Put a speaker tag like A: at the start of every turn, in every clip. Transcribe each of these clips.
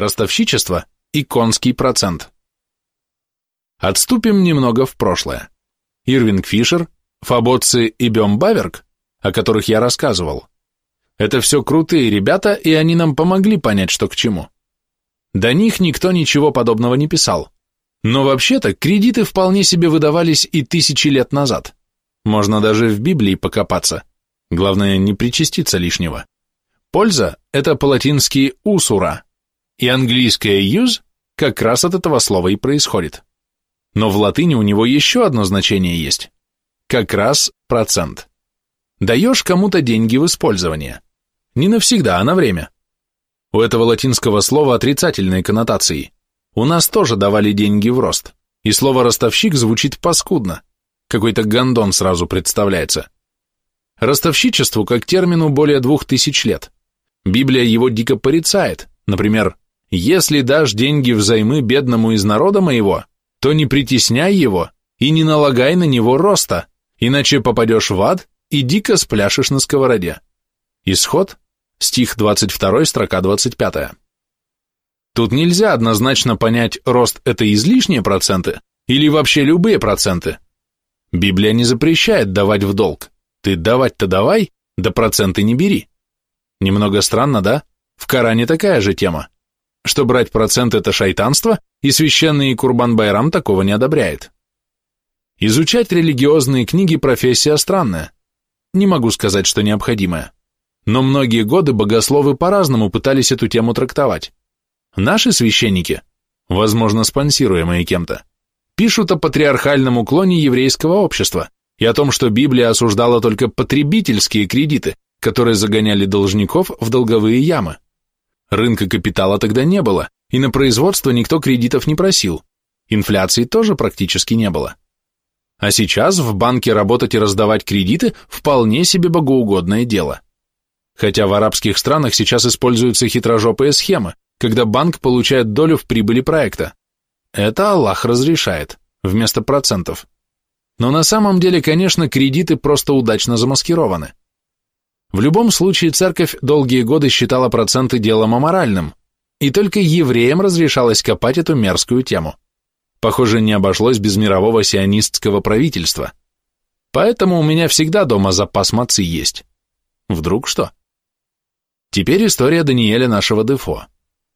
A: ростовщичество и конский процент. Отступим немного в прошлое. Ирвинг Фишер, Фабоци и Бем Баверк, о которых я рассказывал, это все крутые ребята, и они нам помогли понять, что к чему. До них никто ничего подобного не писал. Но вообще-то кредиты вполне себе выдавались и тысячи лет назад. Можно даже в Библии покопаться. Главное, не причаститься лишнего. Польза – это по-латински «усура», и английское «use» как раз от этого слова и происходит. Но в латыни у него еще одно значение есть. Как раз процент. Даешь кому-то деньги в использование. Не навсегда, а на время. У этого латинского слова отрицательные коннотации. У нас тоже давали деньги в рост, и слово «ростовщик» звучит паскудно. Какой-то гондон сразу представляется. Ростовщичеству как термину более двух тысяч лет. Библия его дико порицает. Например, «Если дашь деньги взаймы бедному из народа моего, то не притесняй его и не налагай на него роста, иначе попадешь в ад и дико спляшешь на сковороде». Исход, стих 22, строка 25. Тут нельзя однозначно понять, рост – это излишние проценты или вообще любые проценты. Библия не запрещает давать в долг. Ты давать-то давай, да проценты не бери. Немного странно, да? В Коране такая же тема. Что брать процент – это шайтанство, и священный Курбан-Байрам такого не одобряет. Изучать религиозные книги – профессия странная. Не могу сказать, что необходимая. Но многие годы богословы по-разному пытались эту тему трактовать. Наши священники, возможно, спонсируемые кем-то, пишут о патриархальном уклоне еврейского общества и о том, что Библия осуждала только потребительские кредиты, которые загоняли должников в долговые ямы. Рынка капитала тогда не было, и на производство никто кредитов не просил. Инфляции тоже практически не было. А сейчас в банке работать и раздавать кредиты вполне себе богоугодное дело. Хотя в арабских странах сейчас используются хитрожопые схемы, когда банк получает долю в прибыли проекта. Это Аллах разрешает, вместо процентов. Но на самом деле, конечно, кредиты просто удачно замаскированы. В любом случае, церковь долгие годы считала проценты делом аморальным, и только евреям разрешалось копать эту мерзкую тему. Похоже, не обошлось без мирового сионистского правительства. Поэтому у меня всегда дома запас мацы есть. Вдруг что? Теперь история Даниэля нашего Дефо.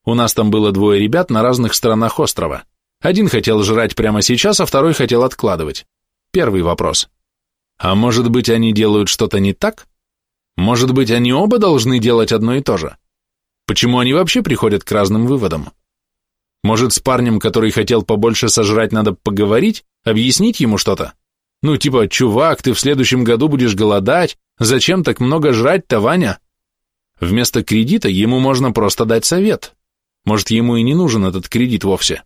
A: У нас там было двое ребят на разных сторонах острова. Один хотел жрать прямо сейчас, а второй хотел откладывать. Первый вопрос. А может быть, они делают что-то не так? Может быть, они оба должны делать одно и то же? Почему они вообще приходят к разным выводам? Может, с парнем, который хотел побольше сожрать, надо поговорить, объяснить ему что-то? Ну, типа, чувак, ты в следующем году будешь голодать, зачем так много жрать-то, Ваня? Вместо кредита ему можно просто дать совет. Может, ему и не нужен этот кредит вовсе.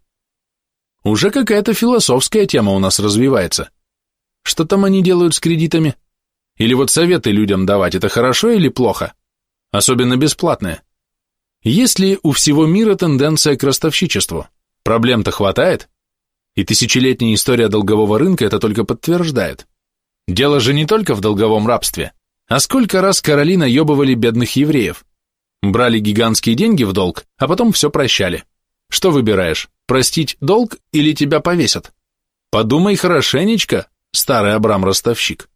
A: Уже какая-то философская тема у нас развивается. Что там они делают с кредитами? Или вот советы людям давать, это хорошо или плохо? Особенно бесплатные. Есть ли у всего мира тенденция к ростовщичеству? Проблем-то хватает? И тысячелетняя история долгового рынка это только подтверждает. Дело же не только в долговом рабстве. А сколько раз короли наебывали бедных евреев? Брали гигантские деньги в долг, а потом все прощали. Что выбираешь, простить долг или тебя повесят? Подумай хорошенечко, старый Абрам-ростовщик.